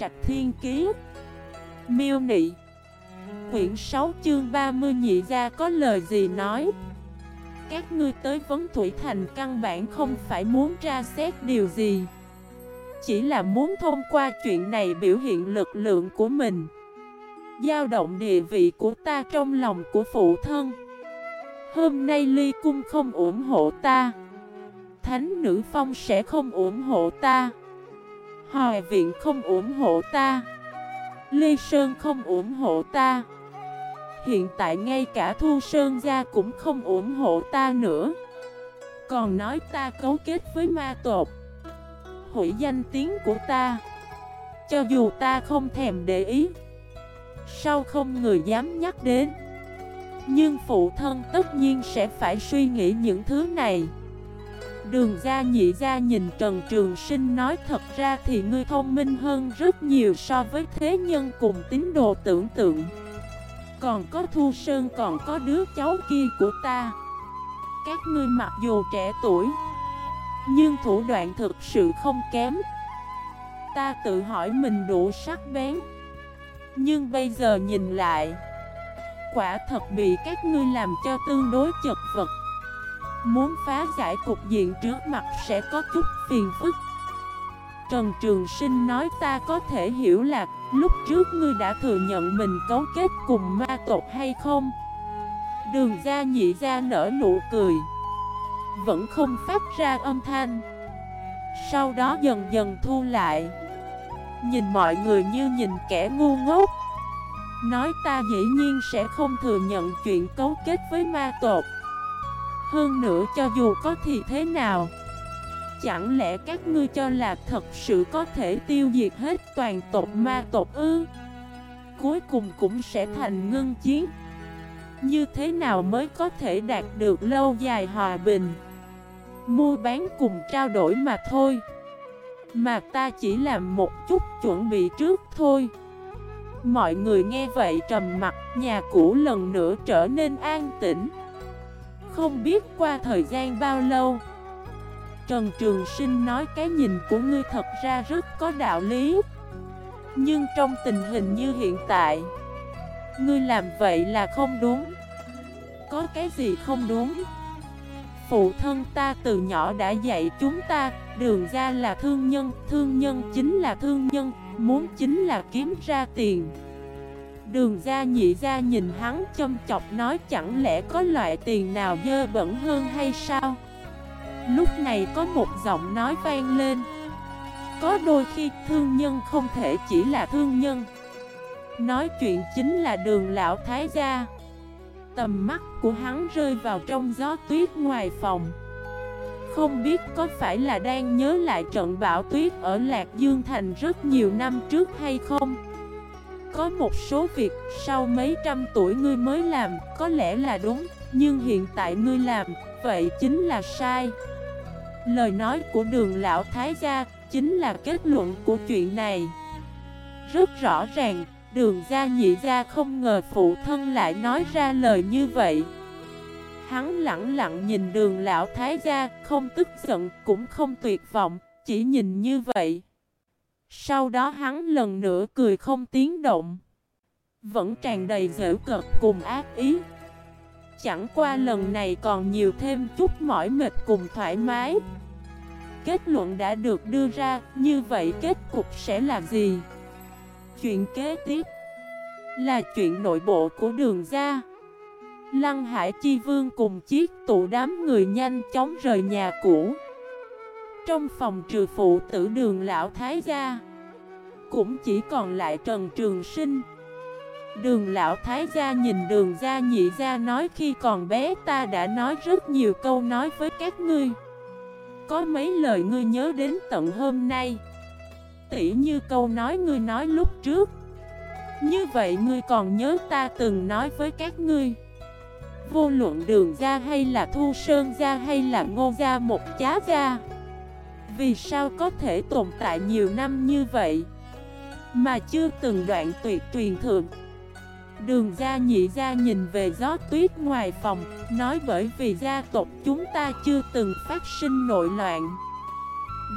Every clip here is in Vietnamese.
Trạch Thiên Kiế Miêu Nị. Quyển 6 chương 30 nhị ra có lời gì nói? Các ngươi tới Vấn Thủy Thành căn bản không phải muốn tra xét điều gì. Chỉ là muốn thông qua chuyện này biểu hiện lực lượng của mình. Giao động địa vị của ta trong lòng của phụ thân. Hôm nay ly cung không ủng hộ ta. Thánh nữ phong sẽ không ủng hộ ta. Hòa viện không ủng hộ ta. Ly Sơn không ủng hộ ta. Hiện tại ngay cả Thu Sơn gia cũng không ủng hộ ta nữa. Còn nói ta cấu kết với ma tột Hủy danh tiếng của ta. Cho dù ta không thèm để ý, Sao không người dám nhắc đến? Nhưng phụ thân tất nhiên sẽ phải suy nghĩ những thứ này. Đường gia nhị gia nhìn Trần Trường Sinh nói, thật ra thì ngươi thông minh hơn rất nhiều so với thế nhân cùng tín đồ tưởng tượng. Còn có Thu Sơn, còn có đứa cháu kia của ta. Các ngươi mặc dù trẻ tuổi, Nhưng thủ đoạn thực sự không kém. Ta tự hỏi mình đủ sắc bén. Nhưng bây giờ nhìn lại, Quả thật bị các ngươi làm cho tương đối chật vật. Muốn phá giải cục diện trước mặt sẽ có chút phiền phức. Trần Trường Sinh nói, ta có thể hiểu là Lúc trước ngươi đã thừa nhận mình cấu kết cùng ma tộc hay không? Đường ra nhị ra nở nụ cười. Vẫn không phát ra âm thanh. Sau đó dần dần thu lại. Nhìn mọi người như nhìn kẻ ngu ngốc. Nói, ta dĩ nhiên sẽ không thừa nhận chuyện cấu kết với ma tộc hơn nữa cho dù có thì thế nào, Chẳng lẽ các ngươi cho là thật sự có thể tiêu diệt hết toàn tộc ma tộc ư? Cuối cùng cũng sẽ thành ngưng chiến. Như thế nào mới có thể đạt được lâu dài hòa bình? Mua bán cùng trao đổi mà thôi. Mà ta chỉ làm một chút chuẩn bị trước thôi. Mọi người nghe vậy trầm mặt, Nhà cũ lần nữa trở nên an tĩnh không biết qua thời gian bao lâu. Trần Trường Sinh nói cái nhìn của ngươi thật ra rất có đạo lý. Nhưng trong tình hình như hiện tại, Ngươi làm vậy là không đúng. Có cái gì không đúng? Phụ thân ta từ nhỏ đã dạy chúng ta, Đường ra là thương nhân Thương nhân chính là thương nhân, Muốn chính là kiếm ra tiền. Đường ra nhị ra nhìn hắn châm chọc nói chẳng lẽ có loại tiền nào dơ bẩn hơn hay sao? Lúc này có một giọng nói vang lên. Có đôi khi thương nhân không thể chỉ là thương nhân. Nói chuyện chính là đường lão thái gia. Tầm mắt của hắn rơi vào trong gió tuyết ngoài phòng. Không biết có phải là đang nhớ lại trận bão tuyết ở Lạc Dương Thành rất nhiều năm trước hay không? Có một số việc sau mấy trăm tuổi ngươi mới làm, có lẽ là đúng, Nhưng hiện tại ngươi làm, vậy chính là sai. Lời nói của đường lão thái gia chính là kết luận của chuyện này. Rất rõ ràng, đường gia nhị gia không ngờ phụ thân lại nói ra lời như vậy. Hắn lặng lặng nhìn đường lão thái gia, không tức giận, cũng không tuyệt vọng, Chỉ nhìn như vậy sau đó hắn lần nữa cười không tiếng động. Vẫn tràn đầy dễ cực cùng ác ý. Chẳng qua lần này còn nhiều thêm chút mỏi mệt cùng thoải mái. Kết luận đã được đưa ra, Như vậy kết cục sẽ là gì? Chuyện kế tiếp Là chuyện nội bộ của đường gia Lăng Hải Chi Vương cùng chiếc tụ đám người nhanh chóng rời nhà cũ. Trong phòng trừ phụ tử đường lão thái gia cũng chỉ còn lại Trần Trường Sinh. Đường lão thái gia nhìn đường gia nhị gia nói khi còn bé ta đã nói rất nhiều câu nói với các ngươi. Có mấy lời ngươi nhớ đến tận hôm nay. Tỉ như câu nói ngươi nói lúc trước. Như vậy ngươi còn nhớ ta từng nói với các ngươi. Vô luận đường gia hay là thu sơn gia hay là ngô gia một chá gia vì sao có thể tồn tại nhiều năm như vậy? Mà chưa từng đoạn tuyệt truyền thượng. Đường gia nhị gia nhìn về gió tuyết ngoài phòng, Nói bởi vì gia tộc chúng ta chưa từng phát sinh nội loạn.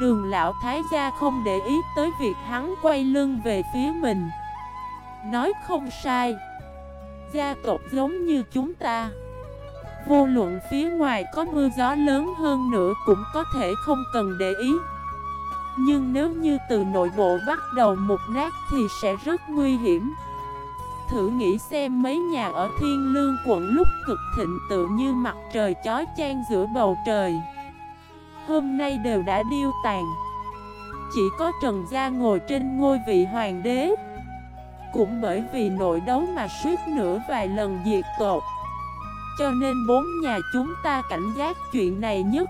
Đường lão thái gia không để ý tới việc hắn quay lưng về phía mình. Nói không sai. Gia tộc giống như chúng ta. Vô luận phía ngoài có mưa gió lớn hơn nữa cũng có thể không cần để ý. Nhưng nếu như từ nội bộ bắt đầu mục nát thì sẽ rất nguy hiểm. Thử nghĩ xem mấy nhà ở Thiên Lương quận lúc cực thịnh tự như mặt trời chói chang giữa bầu trời. Hôm nay đều đã điêu tàn. Chỉ có Trần Gia ngồi trên ngôi vị hoàng đế. Cũng bởi vì nội đấu mà suýt nữa vài lần diệt tột. Cho nên bốn nhà chúng ta cảnh giác chuyện này nhất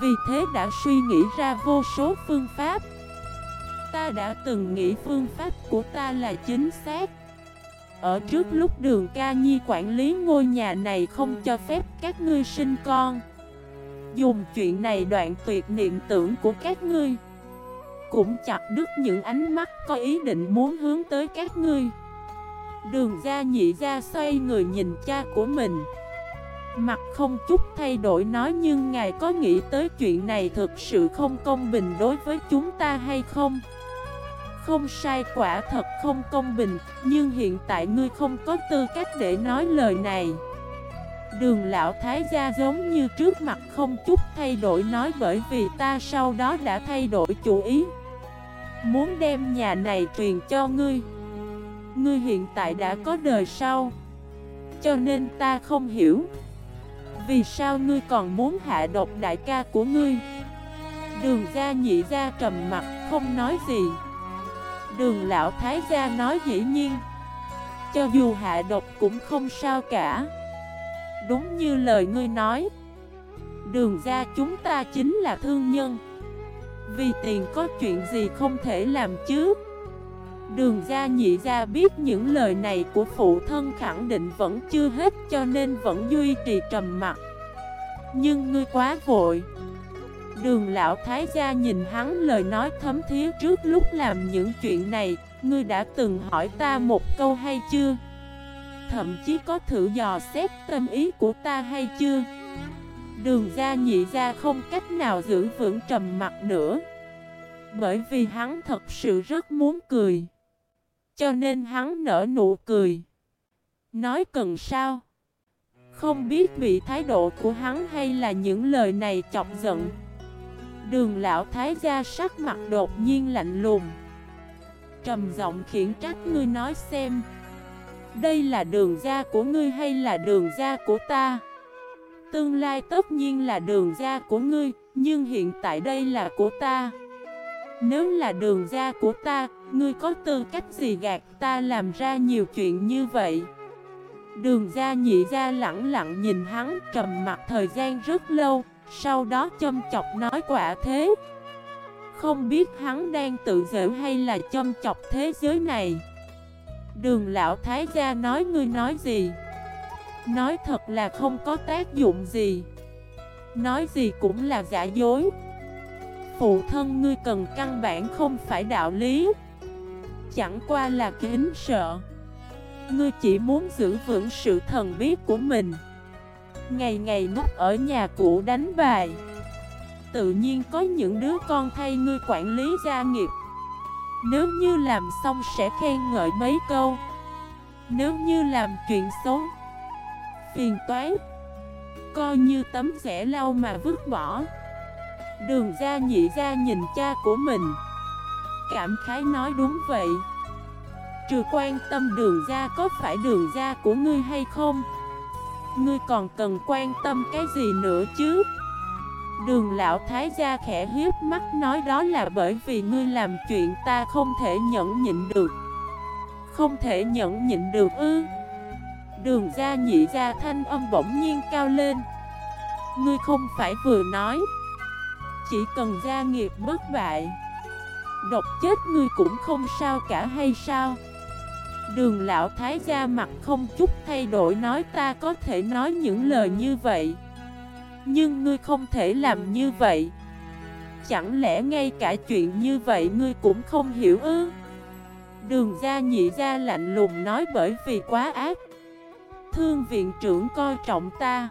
vì thế đã suy nghĩ ra vô số phương pháp. Ta đã từng nghĩ phương pháp của ta là chính xác. Ở trước lúc đường ca nhi quản lý ngôi nhà này không cho phép các ngươi sinh con. Dùng chuyện này đoạn tuyệt niệm tưởng của các ngươi. Cũng chặt đứt những ánh mắt có ý định muốn hướng tới các ngươi. Đường ra nhị ra xoay người nhìn cha của mình. Mặt không chút thay đổi nói nhưng ngài có nghĩ tới chuyện này thực sự không công bình đối với chúng ta hay không? Không sai, quả thật không công bình, Nhưng hiện tại ngươi không có tư cách để nói lời này. Đường lão thái gia giống như trước mặt không chút thay đổi nói bởi vì ta sau đó đã thay đổi chủ ý. Muốn đem nhà này truyền cho ngươi. Ngươi hiện tại đã có đời sau, Cho nên ta không hiểu. Vì sao ngươi còn muốn hạ độc đại ca của ngươi? Đường gia nhị gia trầm mặt không nói gì. Đường lão thái gia nói dĩ nhiên, Cho dù hạ độc cũng không sao cả. Đúng như lời ngươi nói, Đường ra chúng ta chính là thương nhân. Vì tiền có chuyện gì không thể làm chứ? Đường gia nhị gia biết những lời này của phụ thân khẳng định vẫn chưa hết cho nên vẫn duy trì trầm mặt Nhưng ngươi quá vội Đường lão thái gia nhìn hắn lời nói thấm thía trước lúc làm những chuyện này, Ngươi đã từng hỏi ta một câu hay chưa? Thậm chí có thử dò xét tâm ý của ta hay chưa? Đường gia nhị gia không cách nào giữ vững trầm mặt nữa Bởi vì hắn thật sự rất muốn cười cho nên hắn nở nụ cười. Nói cần sao? Không biết vì thái độ của hắn hay là những lời này chọc giận. Đường lão thái gia sắc mặt đột nhiên lạnh lùng. Trầm giọng khiển trách ngươi nói xem, Đây là đường gia của ngươi hay là đường gia của ta? Tương lai tất nhiên là đường gia của ngươi, Nhưng hiện tại đây là của ta. Nếu là đường gia của ta, Ngươi có tư cách gì gạt ta làm ra nhiều chuyện như vậy? Đường gia nhị gia lặng lặng nhìn hắn, trầm mặt thời gian rất lâu, sau đó châm chọc nói quả thế. Không biết hắn đang tự giễu hay là châm chọc thế giới này. Đường lão thái gia nói, ngươi nói gì? Nói thật là không có tác dụng gì. Nói gì cũng là giả dối. Phụ thân ngươi cần căn bản không phải đạo lý. Chẳng qua là kính sợ. Ngươi chỉ muốn giữ vững sự thần bí của mình. Ngày ngày núp ở nhà cũ đánh bài. Tự nhiên có những đứa con thay ngươi quản lý gia nghiệp. Nếu như làm xong sẽ khen ngợi mấy câu. Nếu như làm chuyện xấu, Phiền toái. Coi như tấm rẻ lau mà vứt bỏ. Đường ra nhị ra nhìn cha của mình. Cảm khái nói đúng vậy. Trừ quan tâm đường ra có phải đường ra của ngươi hay không? Ngươi còn cần quan tâm cái gì nữa chứ? Đường lão thái gia khẽ hiếp mắt nói đó là bởi vì ngươi làm chuyện ta không thể nhẫn nhịn được. Không thể nhẫn nhịn được ư? Đường gia nhị gia thanh âm bỗng nhiên cao lên. Ngươi không phải vừa nói. Chỉ cần gia nghiệp bất bại. Độc chết ngươi cũng không sao cả hay sao? Đường lão thái gia mặt không chút thay đổi nói ta có thể nói những lời như vậy. Nhưng ngươi không thể làm như vậy. Chẳng lẽ ngay cả chuyện như vậy ngươi cũng không hiểu ư? Đường gia nhị gia lạnh lùng nói bởi vì quá ác. Thương viện trưởng coi trọng ta.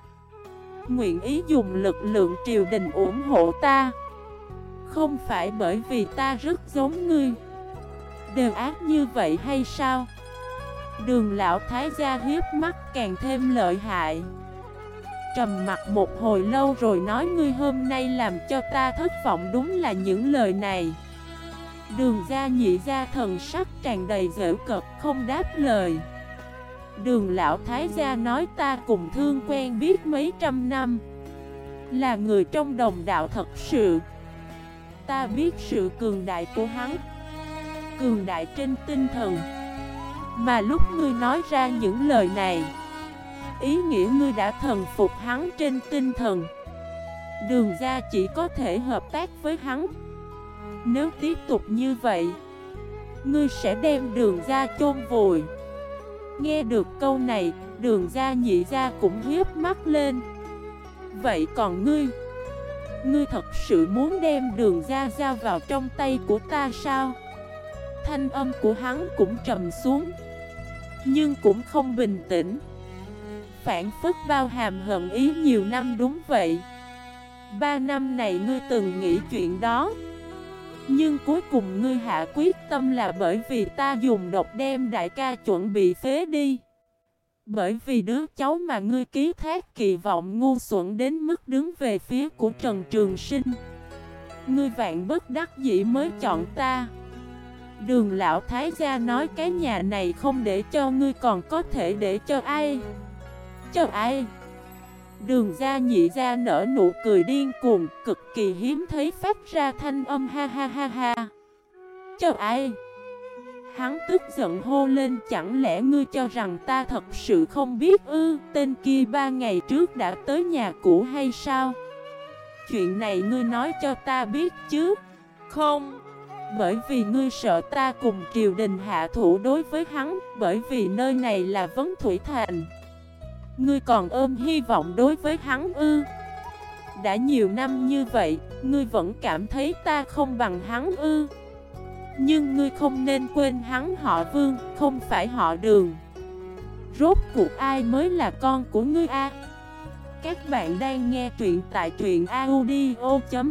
Nguyện ý dùng lực lượng triều đình ủng hộ ta. Không phải bởi vì ta rất giống ngươi. Đều ác như vậy hay sao? Đường lão thái gia hiếp mắt càng thêm lợi hại. Trầm mặt một hồi lâu rồi nói ngươi hôm nay làm cho ta thất vọng đúng là những lời này. Đường gia nhị gia thần sắc tràn đầy dễ cực không đáp lời. Đường lão thái gia nói ta cùng thương quen biết mấy trăm năm. Là người trong đồng đạo thật sự. Ta biết sự cường đại của hắn. Cường đại trên tinh thần. Mà lúc ngươi nói ra những lời này, Ý nghĩa ngươi đã thần phục hắn trên tinh thần. Đường ra chỉ có thể hợp tác với hắn. Nếu tiếp tục như vậy, Ngươi sẽ đem đường ra chôn vùi. Nghe được câu này, Đường ra nhị ra cũng hiếp mắt lên. Vậy còn ngươi? Ngươi thật sự muốn đem đường ra giao vào trong tay của ta sao? Thanh âm của hắn cũng trầm xuống, Nhưng cũng không bình tĩnh. Phản phức bao hàm hận ý nhiều năm đúng vậy. Ba năm này ngươi từng nghĩ chuyện đó. Nhưng cuối cùng ngươi hạ quyết tâm là bởi vì ta dùng độc đem đại ca chuẩn bị phế đi. Bởi vì đứa cháu mà ngươi ký thác kỳ vọng ngu xuẩn đến mức đứng về phía của Trần Trường Sinh. Ngươi vạn bất đắc dĩ mới chọn ta. Đường lão thái gia nói cái nhà này không để cho ngươi còn có thể để cho ai? Cho ai? Đường gia nhị gia nở nụ cười điên cuồng, Cực kỳ hiếm thấy phát ra thanh âm ha ha ha ha. Cho ai. Hắn tức giận hô lên, chẳng lẽ ngươi cho rằng ta thật sự không biết ư? Tên kia ba ngày trước đã tới nhà cũ hay sao? Chuyện này ngươi nói cho ta biết chứ. Không, bởi vì ngươi sợ ta cùng triều đình hạ thủ đối với hắn, Bởi vì nơi này là vấn thủy thành. Ngươi còn ôm hy vọng đối với hắn ư? Đã nhiều năm như vậy, Ngươi vẫn cảm thấy ta không bằng hắn ư? Nhưng ngươi không nên quên hắn họ vương, Không phải họ đường. Rốt cuộc ai mới là con của ngươi a? Các bạn đang nghe truyện tại truyện audio.fif